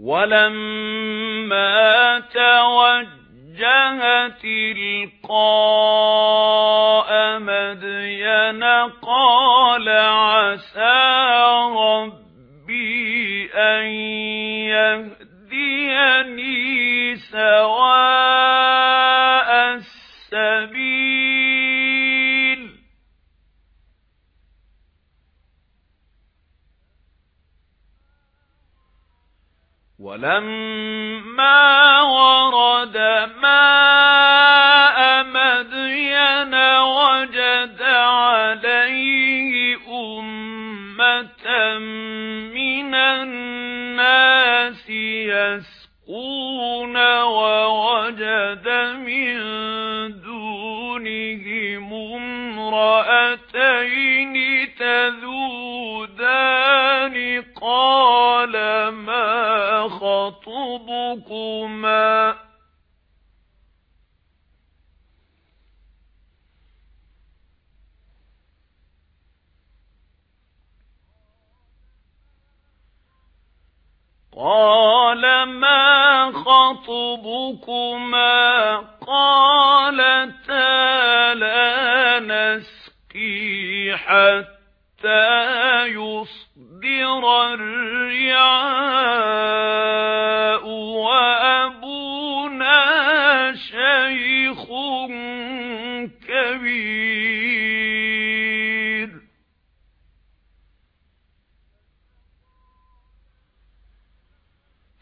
وَلَمَّا تَوَجَّهَ تِلْقَاءَ مَدْيَنَ قَالَ عَسَى رَبِّي أَن يَهْدِيَنِي سَوَاءَ السَّبِيلِ وَلَمَّا وَرَدَ مَاءَ مَدْيَنَ وَجَدَ عَلَيْهِ أُمَّةً مِنَ النَّاسِ يَسْقُونَ قَالَ مَا خَطْبُكُمَا قَالَتَا لَا نَسْقِي حَتَّى يُصْدِرَ الرِّعَاءُ وَأَبُونَا شَيْخٌ كَبِيرٌ.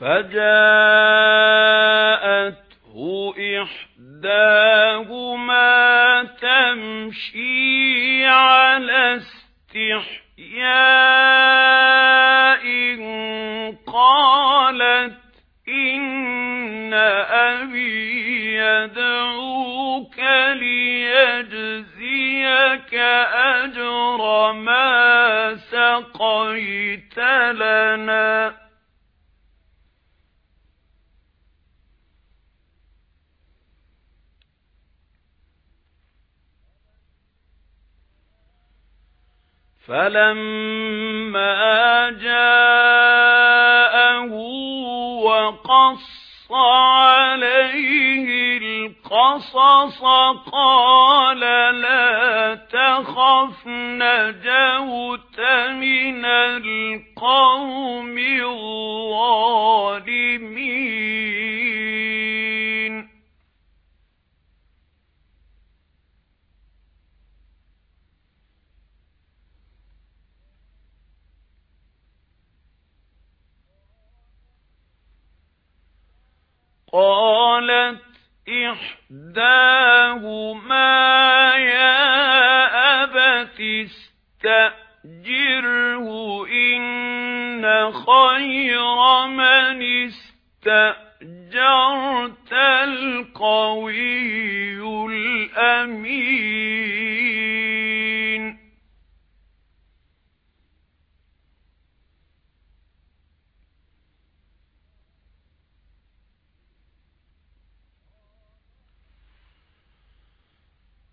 فَجَاءَتْهُ إِحْدَاهُمَا تَمْشِي عَلَى اسْتِحْيَاءٍ قَالَتْ إِنَّ أَبِي يَدْعُوكَ لِيَجْزِيَكَ أَجْرَ مَا سَقَيْتَ لَنَا فَلَمَّا جَاءَهُ وَقَصَّ عَلَيْهِ الْقَصَصَ قَالَ لَا تَخَفْ نَجَوْتَ مِنَ قَالَتْ إِحْدَاهُمَا يَا أَبَتِ اسْتَأْجِرْهُ إِنَّ خَيْرَ مَنِ اسْتَأْجَرْتَ الْقَوِيُّ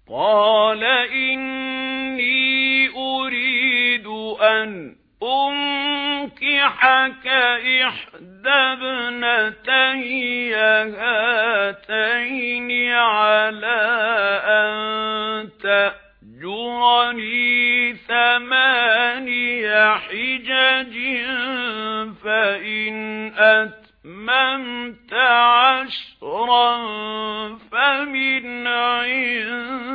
قَالَ إِنِّي أُرِيدُ أَنْ أُنكِحَكَ إِحْدَى ابْنَتَيَّ هَاتَيْنِ عَلَى أَن تَأْجُرَنِي ثَمَانِيَ حِجَجٍ فَإِنْ أَتْمَمْتَ عَشْرًا فَمِنْ عِندِكَ.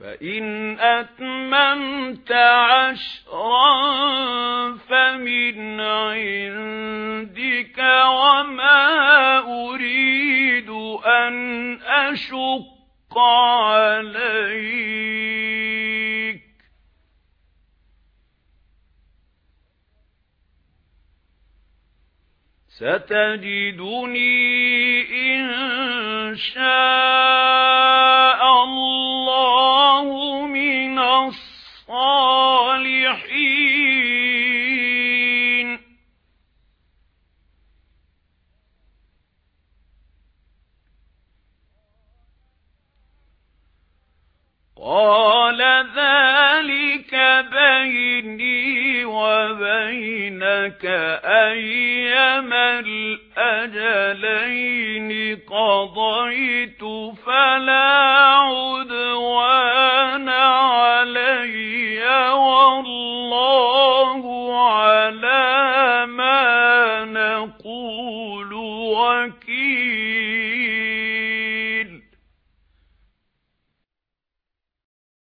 فَإِنْ أَتْمَمْتَ عَشْرًا فَمِنْ مِنْ عِندِكَ وَمَا أُرِيدُ أَنْ أَشُقَّ عَلَيْكَ. سَتَجِدُنِي إِن شَاءَ قَالَ ذَلِكَ بَيْنِي وَبَيْنَكَ أَيَّمَا الْأَجَلَيْنِ قَضَيْتُ فَلَا عُدْوَانَ